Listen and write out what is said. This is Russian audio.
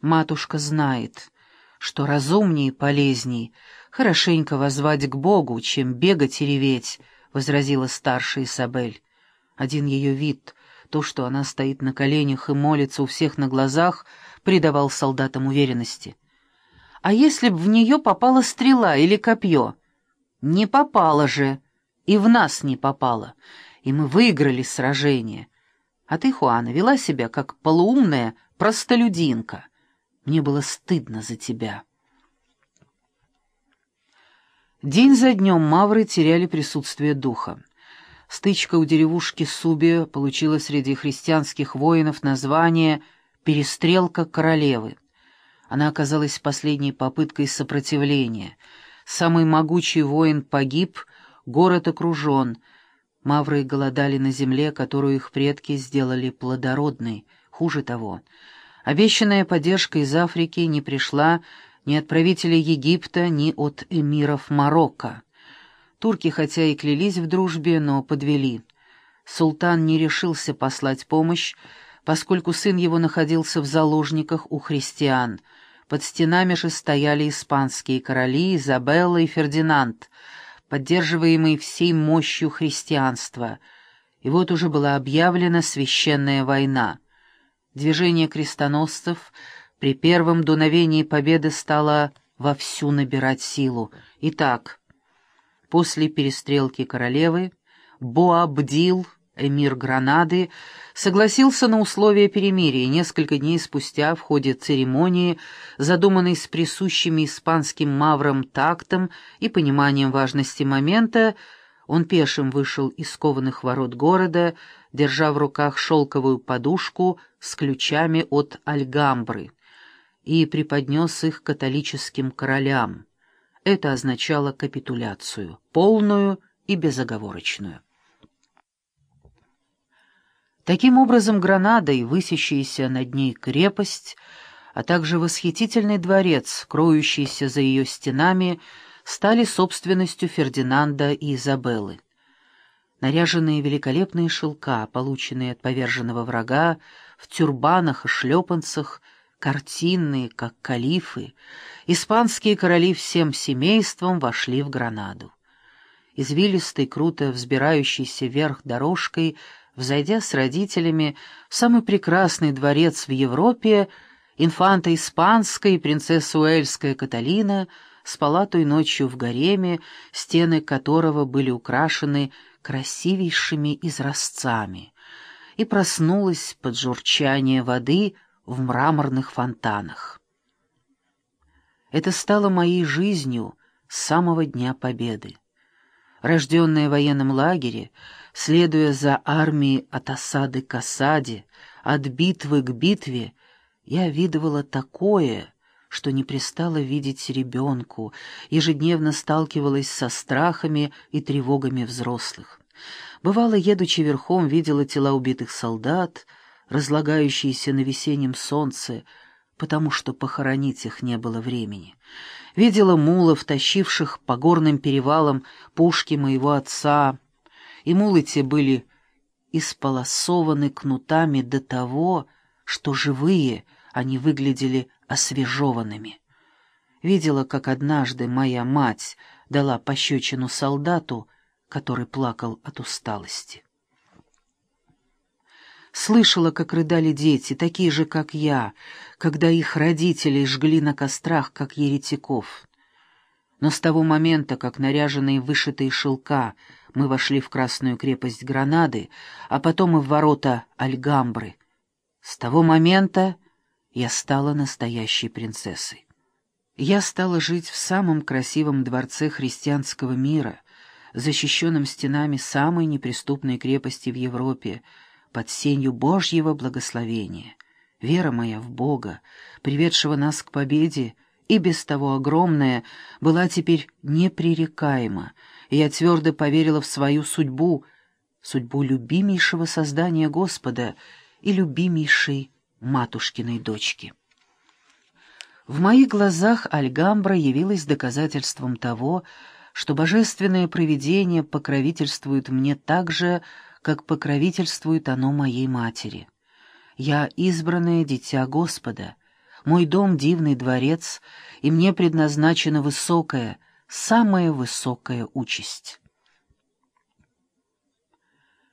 матушка знает, что разумнее и полезней хорошенько возвать к Богу, чем бегать и реветь, — возразила старшая Исабель. Один ее вид, то, что она стоит на коленях и молится у всех на глазах, придавал солдатам уверенности. А если б в нее попала стрела или копье? Не попала же, и в нас не попала, и мы выиграли сражение. А ты, Хуана, вела себя как полуумная простолюдинка. Мне было стыдно за тебя. День за днем мавры теряли присутствие духа. Стычка у деревушки Суби получила среди христианских воинов название «Перестрелка королевы». Она оказалась последней попыткой сопротивления. Самый могучий воин погиб, город окружен. Мавры голодали на земле, которую их предки сделали плодородной. Хуже того, обещанная поддержка из Африки не пришла ни от правителей Египта, ни от эмиров Марокко. Турки хотя и клялись в дружбе, но подвели. Султан не решился послать помощь, поскольку сын его находился в заложниках у христиан. Под стенами же стояли испанские короли Изабелла и Фердинанд, поддерживаемые всей мощью христианства. И вот уже была объявлена священная война. Движение крестоносцев — при первом дуновении победы стала вовсю набирать силу. Итак, после перестрелки королевы Боабдил, эмир Гранады, согласился на условия перемирия, несколько дней спустя в ходе церемонии, задуманной с присущими испанским маврам тактом и пониманием важности момента, он пешим вышел из кованых ворот города, держа в руках шелковую подушку с ключами от Альгамбры и преподнес их католическим королям. Это означало капитуляцию, полную и безоговорочную. Таким образом, Гранада и высящаяся над ней крепость, а также восхитительный дворец, кроющийся за ее стенами, стали собственностью Фердинанда и Изабеллы. Наряженные великолепные шелка, полученные от поверженного врага, в тюрбанах и шлепанцах — картинные, как калифы, испанские короли всем семейством вошли в Гранаду. Извилистой, круто взбирающейся вверх дорожкой, взойдя с родителями в самый прекрасный дворец в Европе, инфанта испанская и принцесса Уэльская Каталина спала той ночью в гареме, стены которого были украшены красивейшими изразцами, и проснулась под журчание воды — в мраморных фонтанах. Это стало моей жизнью с самого Дня Победы. Рожденная в военном лагере, следуя за армией от осады к осаде, от битвы к битве, я видывала такое, что не пристало видеть ребенку, ежедневно сталкивалась со страхами и тревогами взрослых. Бывало, едучи верхом, видела тела убитых солдат, разлагающиеся на весеннем солнце, потому что похоронить их не было времени. Видела мулов, тащивших по горным перевалам пушки моего отца, и мулы те были исполосованы кнутами до того, что живые они выглядели освежеванными. Видела, как однажды моя мать дала пощечину солдату, который плакал от усталости. Слышала, как рыдали дети, такие же, как я, когда их родителей жгли на кострах, как еретиков. Но с того момента, как наряженные вышитые шелка мы вошли в Красную крепость Гранады, а потом и в ворота Альгамбры, с того момента я стала настоящей принцессой. Я стала жить в самом красивом дворце христианского мира, защищенном стенами самой неприступной крепости в Европе — под сенью Божьего благословения. Вера моя в Бога, приведшего нас к победе, и без того огромная, была теперь непререкаема, и я твердо поверила в свою судьбу, судьбу любимейшего создания Господа и любимейшей матушкиной дочки. В моих глазах Альгамбра явилась доказательством того, что божественное провидение покровительствует мне так же, как покровительствует оно моей матери. Я избранное дитя Господа, Мой дом — дивный дворец, и мне предназначена высокая, самая высокая участь.